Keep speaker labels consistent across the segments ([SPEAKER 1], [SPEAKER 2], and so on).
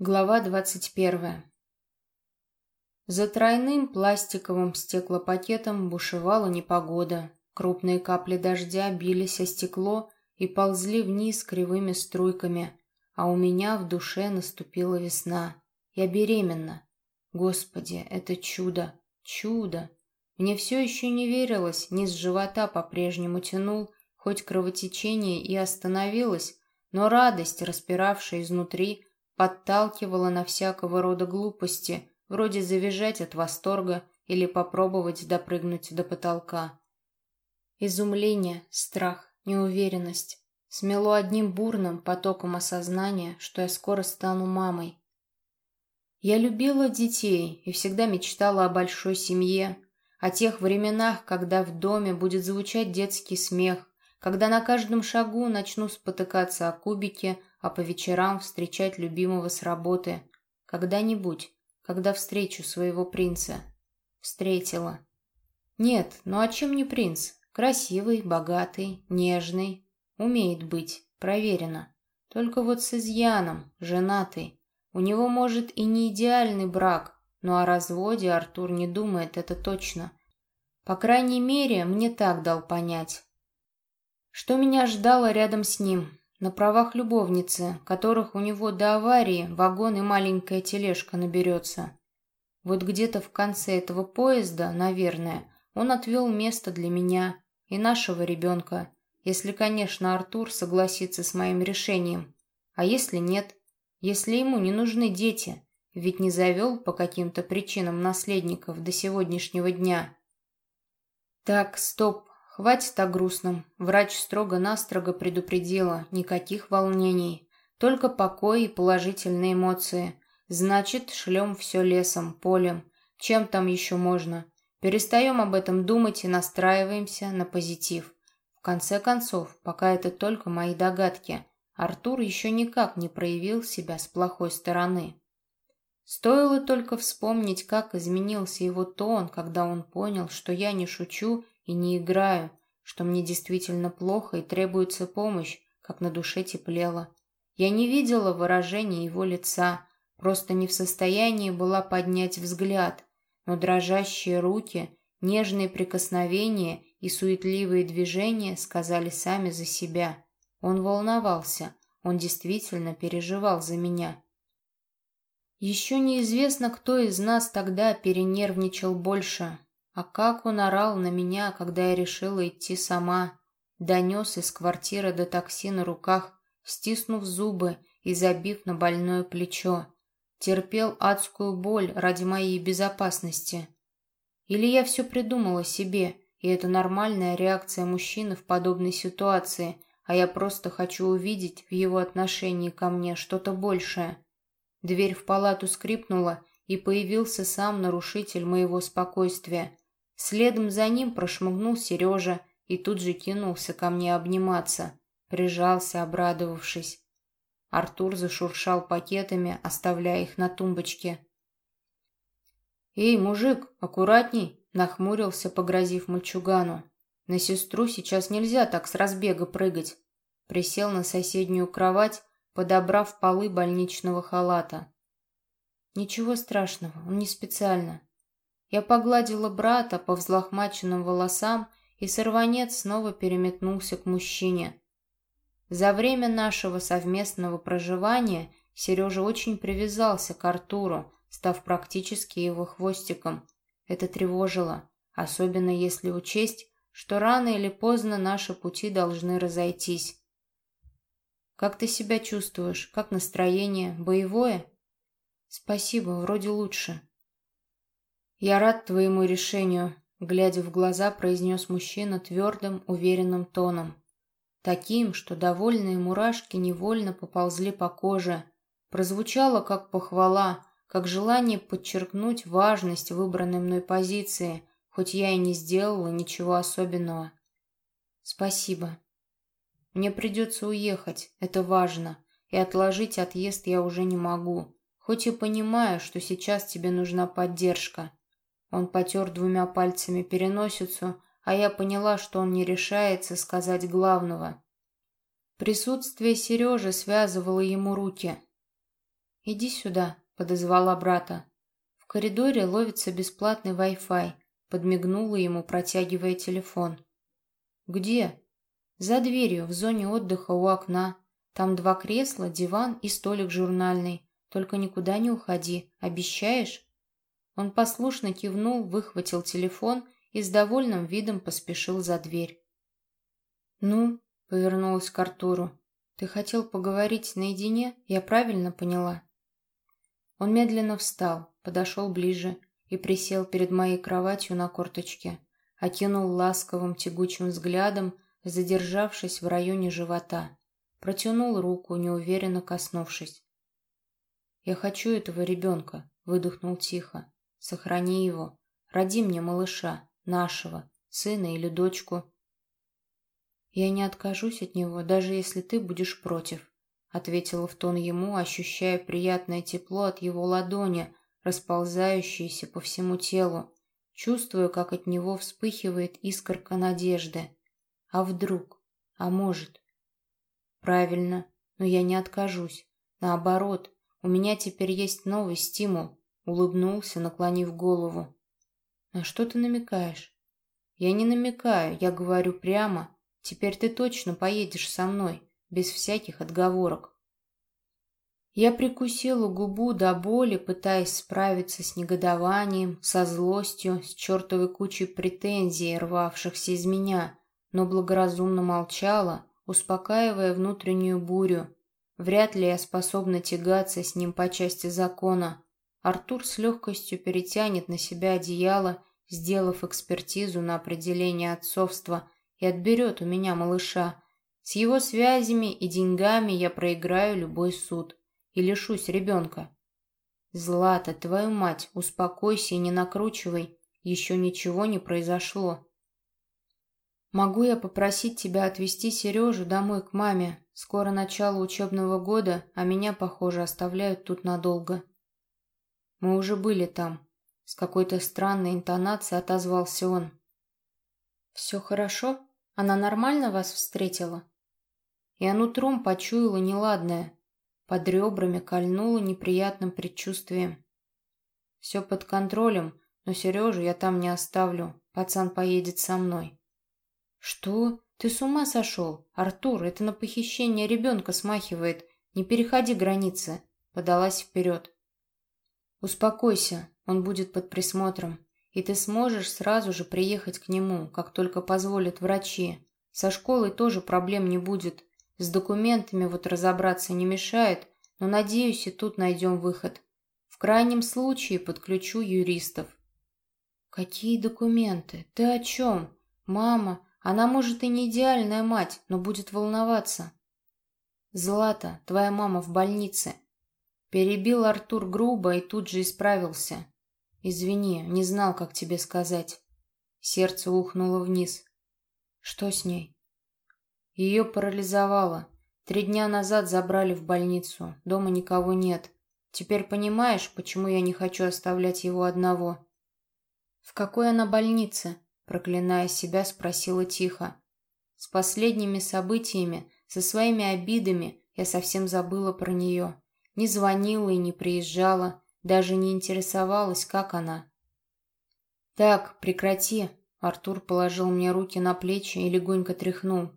[SPEAKER 1] Глава двадцать первая. За тройным пластиковым стеклопакетом бушевала непогода. Крупные капли дождя бились о стекло и ползли вниз кривыми струйками, а у меня в душе наступила весна. Я беременна. Господи, это чудо, чудо. Мне все еще не верилось, низ живота по-прежнему тянул, хоть кровотечение и остановилось, но радость, распиравшая изнутри, подталкивала на всякого рода глупости, вроде завизжать от восторга или попробовать допрыгнуть до потолка. Изумление, страх, неуверенность смело одним бурным потоком осознания, что я скоро стану мамой. Я любила детей и всегда мечтала о большой семье, о тех временах, когда в доме будет звучать детский смех, когда на каждом шагу начну спотыкаться о кубике, а по вечерам встречать любимого с работы. Когда-нибудь, когда встречу своего принца. Встретила. Нет, ну а чем не принц? Красивый, богатый, нежный. Умеет быть, проверено. Только вот с изъяном, женатый. У него, может, и не идеальный брак, но о разводе Артур не думает, это точно. По крайней мере, мне так дал понять. Что меня ждало рядом с ним? На правах любовницы, которых у него до аварии вагон и маленькая тележка наберется. Вот где-то в конце этого поезда, наверное, он отвел место для меня и нашего ребенка, если, конечно, Артур согласится с моим решением. А если нет? Если ему не нужны дети? Ведь не завел по каким-то причинам наследников до сегодняшнего дня. Так, стоп, Хватит о грустном. Врач строго-настрого предупредила. Никаких волнений. Только покой и положительные эмоции. Значит, шлем все лесом, полем. Чем там еще можно? Перестаем об этом думать и настраиваемся на позитив. В конце концов, пока это только мои догадки, Артур еще никак не проявил себя с плохой стороны. Стоило только вспомнить, как изменился его тон, когда он понял, что я не шучу и не играю, что мне действительно плохо и требуется помощь, как на душе теплело. Я не видела выражения его лица, просто не в состоянии была поднять взгляд, но дрожащие руки, нежные прикосновения и суетливые движения сказали сами за себя. Он волновался, он действительно переживал за меня. Еще неизвестно, кто из нас тогда перенервничал больше, а как он орал на меня, когда я решила идти сама. Донес из квартиры до такси на руках, стиснув зубы и забив на больное плечо. Терпел адскую боль ради моей безопасности. Или я все придумала себе, и это нормальная реакция мужчины в подобной ситуации, а я просто хочу увидеть в его отношении ко мне что-то большее. Дверь в палату скрипнула, и появился сам нарушитель моего спокойствия. Следом за ним прошмыгнул Сережа и тут же кинулся ко мне обниматься, прижался, обрадовавшись. Артур зашуршал пакетами, оставляя их на тумбочке. «Эй, мужик, аккуратней!» — нахмурился, погрозив мальчугану. «На сестру сейчас нельзя так с разбега прыгать!» Присел на соседнюю кровать, подобрав полы больничного халата. «Ничего страшного, он не специально. Я погладила брата по взлохмаченным волосам, и сорванец снова переметнулся к мужчине. За время нашего совместного проживания Сережа очень привязался к Артуру, став практически его хвостиком. Это тревожило, особенно если учесть, что рано или поздно наши пути должны разойтись. «Как ты себя чувствуешь? Как настроение? Боевое?» «Спасибо, вроде лучше», «Я рад твоему решению», — глядя в глаза, произнес мужчина твердым, уверенным тоном. Таким, что довольные мурашки невольно поползли по коже. Прозвучало как похвала, как желание подчеркнуть важность выбранной мной позиции, хоть я и не сделала ничего особенного. «Спасибо. Мне придется уехать, это важно, и отложить отъезд я уже не могу, хоть и понимаю, что сейчас тебе нужна поддержка». Он потер двумя пальцами переносицу, а я поняла, что он не решается сказать главного. Присутствие Сережи связывало ему руки. иди сюда», — подозвала брата. В коридоре ловится бесплатный Wi-Fi. Подмигнула ему, протягивая телефон. «Где?» «За дверью, в зоне отдыха у окна. Там два кресла, диван и столик журнальный. Только никуда не уходи. Обещаешь?» Он послушно кивнул, выхватил телефон и с довольным видом поспешил за дверь. «Ну?» — повернулась к Артуру. «Ты хотел поговорить наедине? Я правильно поняла?» Он медленно встал, подошел ближе и присел перед моей кроватью на корточке, окинул ласковым тягучим взглядом, задержавшись в районе живота, протянул руку, неуверенно коснувшись. «Я хочу этого ребенка», — выдохнул тихо. «Сохрани его. Роди мне малыша, нашего, сына или дочку». «Я не откажусь от него, даже если ты будешь против», — ответила в тон ему, ощущая приятное тепло от его ладони, расползающееся по всему телу, чувствуя, как от него вспыхивает искорка надежды. А вдруг? А может? Правильно, но я не откажусь. Наоборот, у меня теперь есть новый стимул. Улыбнулся, наклонив голову. На что ты намекаешь? Я не намекаю, я говорю прямо. Теперь ты точно поедешь со мной, без всяких отговорок. Я прикусила губу до боли, пытаясь справиться с негодованием, со злостью, с чертовой кучей претензий, рвавшихся из меня, но благоразумно молчала, успокаивая внутреннюю бурю. Вряд ли я способна тягаться с ним по части закона. Артур с легкостью перетянет на себя одеяло, сделав экспертизу на определение отцовства, и отберет у меня малыша. С его связями и деньгами я проиграю любой суд и лишусь ребенка. Злата, твою мать, успокойся и не накручивай. Еще ничего не произошло. Могу я попросить тебя отвезти Сережу домой к маме? Скоро начало учебного года, а меня, похоже, оставляют тут надолго. Мы уже были там. С какой-то странной интонацией отозвался он. Все хорошо? Она нормально вас встретила? Я нутром почуяла неладное. Под ребрами кольнуло неприятным предчувствием. Все под контролем, но Сережу я там не оставлю. Пацан поедет со мной. Что? Ты с ума сошел? Артур, это на похищение ребенка смахивает. Не переходи границы. Подалась вперед. Успокойся, он будет под присмотром. И ты сможешь сразу же приехать к нему, как только позволят врачи. Со школой тоже проблем не будет. С документами вот разобраться не мешает, но, надеюсь, и тут найдем выход. В крайнем случае подключу юристов. Какие документы? Ты о чем? Мама, она может и не идеальная мать, но будет волноваться. Злата, твоя мама в больнице. Перебил Артур грубо и тут же исправился. Извини, не знал, как тебе сказать. Сердце ухнуло вниз. Что с ней? Ее парализовало. Три дня назад забрали в больницу. Дома никого нет. Теперь понимаешь, почему я не хочу оставлять его одного?» «В какой она больнице?» Проклиная себя, спросила тихо. С последними событиями, со своими обидами я совсем забыла про нее. Не звонила и не приезжала, даже не интересовалась, как она. «Так, прекрати!» Артур положил мне руки на плечи и легонько тряхнул.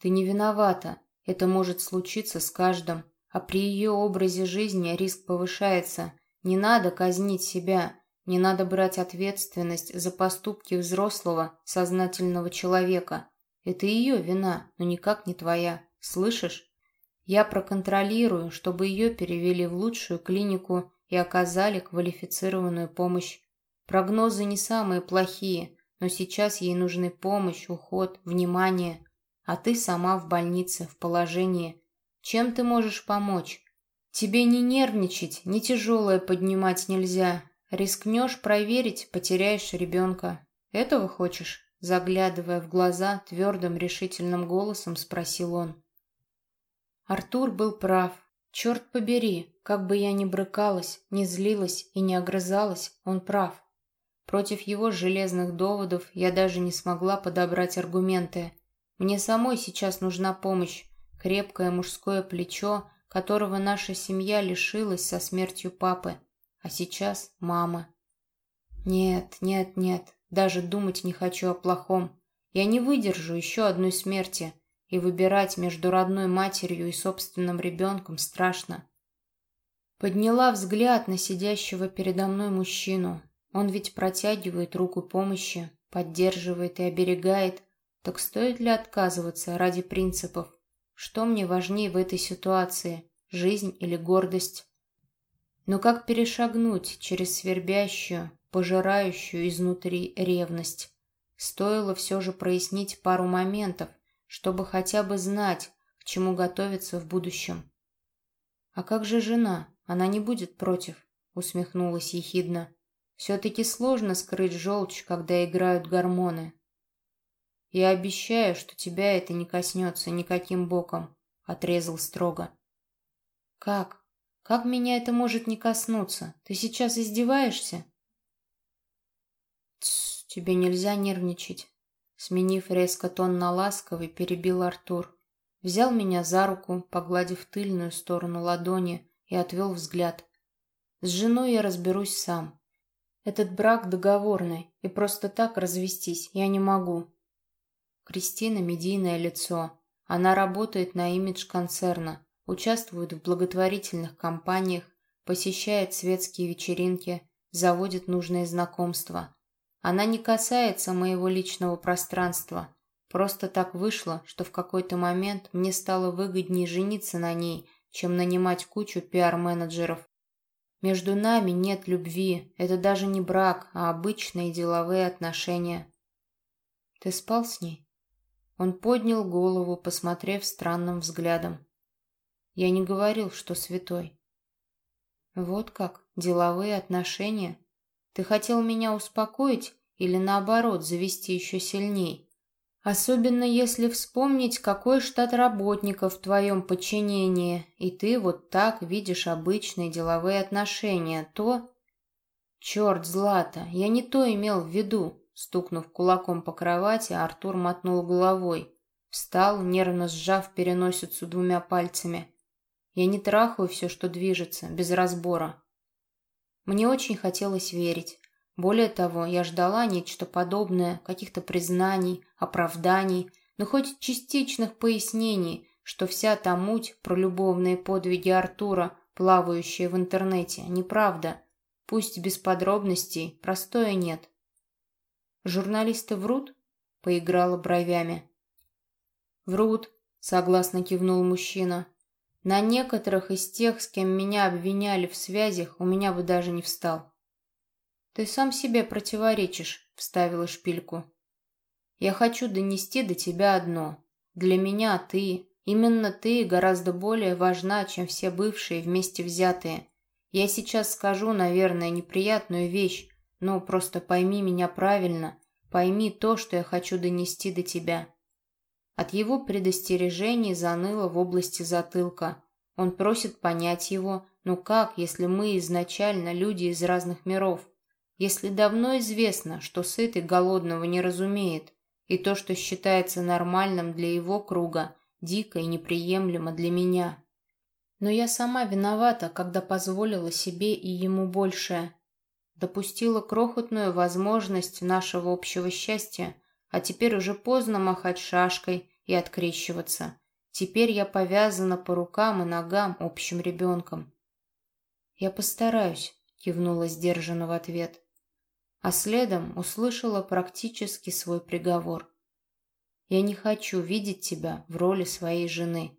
[SPEAKER 1] Ты не виновата. Это может случиться с каждым. А при ее образе жизни риск повышается. Не надо казнить себя. Не надо брать ответственность за поступки взрослого, сознательного человека. Это ее вина, но никак не твоя. Слышишь? Я проконтролирую, чтобы ее перевели в лучшую клинику и оказали квалифицированную помощь. Прогнозы не самые плохие, но сейчас ей нужны помощь, уход, внимание а ты сама в больнице, в положении. Чем ты можешь помочь? Тебе не нервничать, не тяжелое поднимать нельзя. Рискнешь проверить, потеряешь ребенка. Этого хочешь?» Заглядывая в глаза, твердым решительным голосом спросил он. Артур был прав. Черт побери, как бы я ни брыкалась, ни злилась и не огрызалась, он прав. Против его железных доводов я даже не смогла подобрать аргументы. Мне самой сейчас нужна помощь, крепкое мужское плечо, которого наша семья лишилась со смертью папы, а сейчас мама. Нет, нет, нет, даже думать не хочу о плохом. Я не выдержу еще одной смерти, и выбирать между родной матерью и собственным ребенком страшно. Подняла взгляд на сидящего передо мной мужчину. Он ведь протягивает руку помощи, поддерживает и оберегает. Так стоит ли отказываться ради принципов? Что мне важнее в этой ситуации, жизнь или гордость? Но как перешагнуть через свербящую, пожирающую изнутри ревность? Стоило все же прояснить пару моментов, чтобы хотя бы знать, к чему готовиться в будущем. «А как же жена? Она не будет против?» — усмехнулась ехидно. «Все-таки сложно скрыть желчь, когда играют гормоны». «Я обещаю, что тебя это не коснется никаким боком», — отрезал строго. «Как? Как меня это может не коснуться? Ты сейчас издеваешься?» «Тссс, тебе нельзя нервничать. Сменив резко тон на ласковый, перебил Артур. Взял меня за руку, погладив тыльную сторону ладони и отвел взгляд. С женой я разберусь сам. Этот брак договорный, и просто так развестись я не могу. Кристина – медийное лицо. Она работает на имидж концерна, участвует в благотворительных кампаниях, посещает светские вечеринки, заводит нужные знакомства. Она не касается моего личного пространства. Просто так вышло, что в какой-то момент мне стало выгоднее жениться на ней, чем нанимать кучу пиар-менеджеров. Между нами нет любви, это даже не брак, а обычные деловые отношения. Ты спал с ней? Он поднял голову, посмотрев странным взглядом. Я не говорил, что святой. Вот как, деловые отношения? Ты хотел меня успокоить или наоборот завести еще сильней? Особенно если вспомнить, какой штат работников в твоем подчинении, и ты вот так видишь обычные деловые отношения, то... Черт, Злата, я не то имел в виду. Стукнув кулаком по кровати, Артур мотнул головой. Встал, нервно сжав переносицу двумя пальцами. Я не трахаю все, что движется, без разбора. Мне очень хотелось верить. Более того, я ждала нечто подобное, каких-то признаний, оправданий, но хоть частичных пояснений, что вся та муть про любовные подвиги Артура, плавающие в интернете, неправда. Пусть без подробностей, простое нет. «Журналисты врут?» — поиграла бровями. «Врут», — согласно кивнул мужчина. «На некоторых из тех, с кем меня обвиняли в связях, у меня бы даже не встал». «Ты сам себе противоречишь», — вставила шпильку. «Я хочу донести до тебя одно. Для меня ты, именно ты, гораздо более важна, чем все бывшие вместе взятые. Я сейчас скажу, наверное, неприятную вещь, но просто пойми меня правильно, пойми то, что я хочу донести до тебя». От его предостережений заныло в области затылка. Он просит понять его, но как, если мы изначально люди из разных миров? если давно известно, что сытый голодного не разумеет, и то, что считается нормальным для его круга, дико и неприемлемо для меня. Но я сама виновата, когда позволила себе и ему большее. Допустила крохотную возможность нашего общего счастья, а теперь уже поздно махать шашкой и открещиваться. Теперь я повязана по рукам и ногам общим ребенком. «Я постараюсь», — кивнула сдержанно в ответ а следом услышала практически свой приговор. «Я не хочу видеть тебя в роли своей жены.